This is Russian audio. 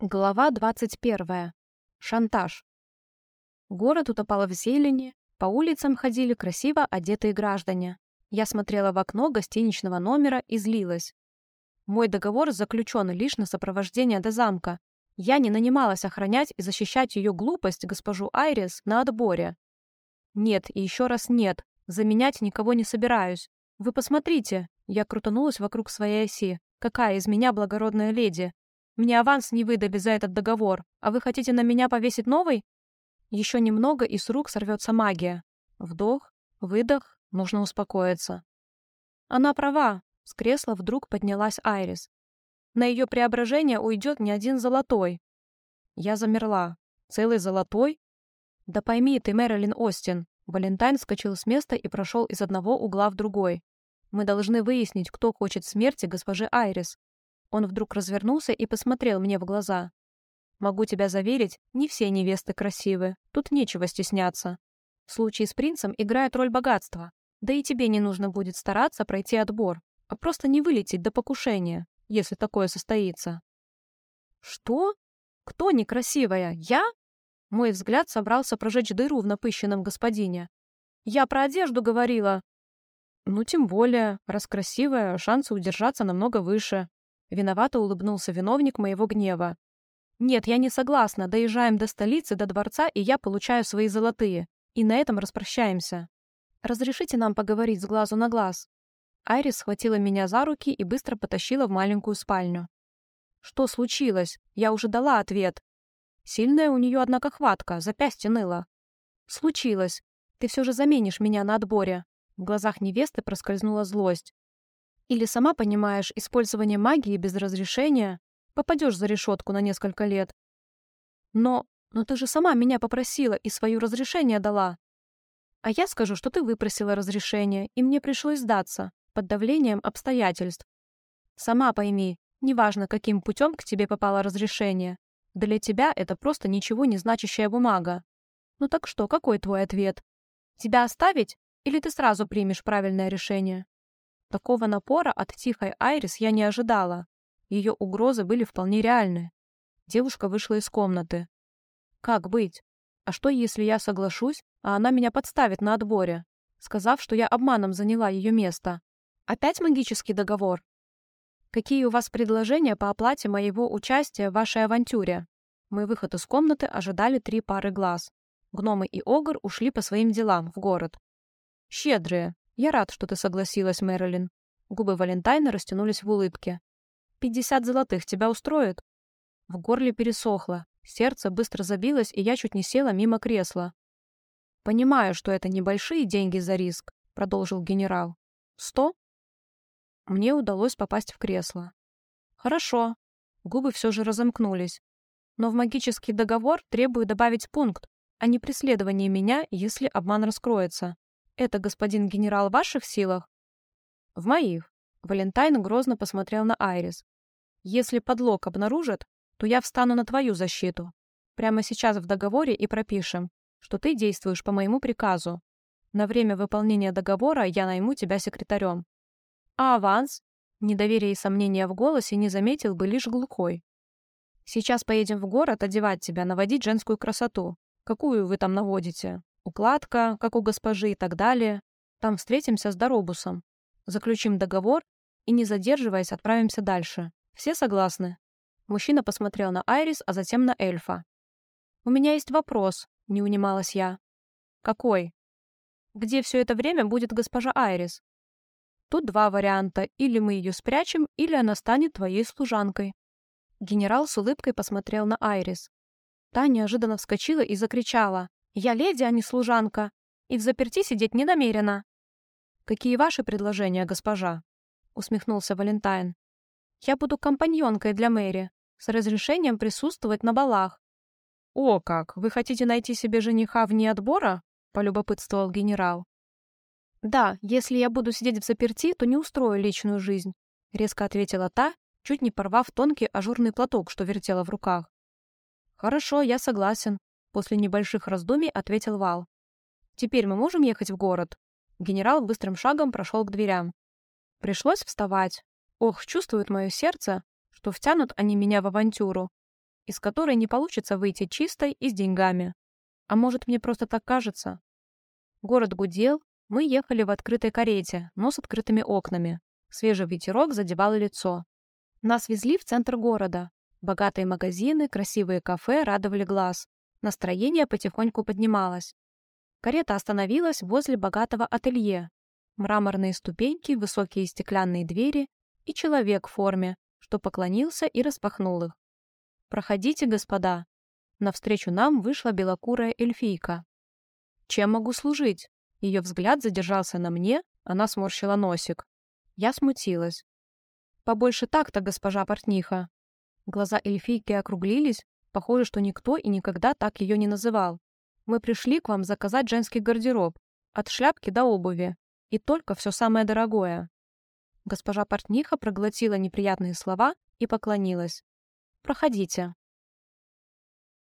Глава 21. Шантаж. Город утопал в зелени, по улицам ходили красиво одетые граждане. Я смотрела в окно гостиничного номера и злилась. Мой договор заключен лишь на сопровождение до замка. Я не нанималась охранять и защищать ее глупость госпожу Айрис на отборе. Нет и еще раз нет, заменять никого не собираюсь. Вы посмотрите, я крутанулась вокруг своей оси. Какая из меня благородная леди, мне аванс не выдали за этот договор, а вы хотите на меня повесить новый? Еще немного, и с рук сорвется магия. Вдох, выдох, нужно успокоиться. Она права. С кресла вдруг поднялась Айрис. На ее преображение уйдет не один золотой. Я замерла. Целый золотой? Да пойми ты, Мэрилин Остин. Валентайн вскочил с места и прошел из одного угла в другой. Мы должны выяснить, кто хочет смерти госпожи Айрис. Он вдруг развернулся и посмотрел мне в глаза. «Могу тебя заверить, не все невесты красивы. Тут нечего стесняться. Случай с принцем играет роль богатства. Да и тебе не нужно будет стараться пройти отбор, а просто не вылететь до покушения, если такое состоится». «Что? Кто некрасивая? Я?» Мой взгляд собрался прожечь дыру в напыщенном господине. «Я про одежду говорила». «Ну, тем более, раз красивая, шансы удержаться намного выше. Виновато улыбнулся виновник моего гнева. «Нет, я не согласна. Доезжаем до столицы, до дворца, и я получаю свои золотые. И на этом распрощаемся. Разрешите нам поговорить с глазу на глаз?» Айрис схватила меня за руки и быстро потащила в маленькую спальню. «Что случилось? Я уже дала ответ. Сильная у нее, однако, хватка, запястье ныло. Случилось. Ты все же заменишь меня на отборе». В глазах невесты проскользнула злость. Или сама понимаешь, использование магии без разрешения попадешь за решетку на несколько лет. Но, но ты же сама меня попросила и свое разрешение дала. А я скажу, что ты выпросила разрешение, и мне пришлось сдаться под давлением обстоятельств. Сама пойми, неважно, каким путем к тебе попало разрешение, для тебя это просто ничего не значащая бумага. Ну так что, какой твой ответ? Тебя оставить, или ты сразу примешь правильное решение? Такого напора от тихой Айрис я не ожидала. Ее угрозы были вполне реальны. Девушка вышла из комнаты. Как быть? А что, если я соглашусь, а она меня подставит на отборе, сказав, что я обманом заняла ее место? Опять магический договор? Какие у вас предложения по оплате моего участия в вашей авантюре? Мой выход из комнаты ожидали три пары глаз. Гномы и Огр ушли по своим делам в город. Щедрые, «Я рад, что ты согласилась, Мэрилин». Губы Валентайна растянулись в улыбке. «Пятьдесят золотых тебя устроит?» В горле пересохло, сердце быстро забилось, и я чуть не села мимо кресла. «Понимаю, что это небольшие деньги за риск», — продолжил генерал. «Сто?» Мне удалось попасть в кресло. «Хорошо». Губы все же разомкнулись. «Но в магический договор требую добавить пункт о непреследовании меня, если обман раскроется. «Это, господин генерал, в ваших силах?» «В моих». Валентайн грозно посмотрел на Айрис. «Если подлог обнаружат, то я встану на твою защиту. Прямо сейчас в договоре и пропишем, что ты действуешь по моему приказу. На время выполнения договора я найму тебя секретарем. А аванс?» Недоверие и сомнения в голосе не заметил бы лишь глухой. «Сейчас поедем в город одевать тебя, наводить женскую красоту. Какую вы там наводите? Укладка, как у госпожи и так далее. Там встретимся с Доробусом, заключим договор и, не задерживаясь, отправимся дальше. Все согласны?» Мужчина посмотрел на Айрис, а затем на эльфа. «У меня есть вопрос», — не унималась я. «Какой?» «Где все это время будет госпожа Айрис?» «Тут два варианта. Или мы ее спрячем, или она станет твоей служанкой». Генерал с улыбкой посмотрел на Айрис. Та неожиданно вскочила и закричала. Я леди, а не служанка, и в заперти сидеть не намерена». «Какие ваши предложения, госпожа?» — усмехнулся Валентайн. «Я буду компаньонкой для Мэри, с разрешением присутствовать на балах». «О как! Вы хотите найти себе жениха вне отбора?» — полюбопытствовал генерал. «Да, если я буду сидеть в заперти, то не устрою личную жизнь», — резко ответила та, чуть не порвав тонкий ажурный платок, что вертела в руках. «Хорошо, я согласен», После небольших раздумий ответил Вал. «Теперь мы можем ехать в город?» Генерал быстрым шагом прошел к дверям. Пришлось вставать. Ох, чувствует мое сердце, что втянут они меня в авантюру. из которой не получится выйти чистой и с деньгами. А может, мне просто так кажется? Город гудел, мы ехали в открытой карете, но с открытыми окнами. Свежий ветерок задевал лицо. Нас везли в центр города. Богатые магазины, красивые кафе радовали глаз. Настроение потихоньку поднималось. Карета остановилась возле богатого ателье. Мраморные ступеньки, высокие стеклянные двери и человек в форме, что поклонился и распахнул их. «Проходите, господа». Навстречу нам вышла белокурая эльфийка. «Чем могу служить?» Ее взгляд задержался на мне, она сморщила носик. Я смутилась. «Побольше так-то, госпожа портниха». Глаза эльфийки округлились, похоже, что никто и никогда так ее не называл. «Мы пришли к вам заказать женский гардероб, от шляпки до обуви, и только все самое дорогое». Госпожа портниха проглотила неприятные слова и поклонилась. «Проходите».